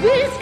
This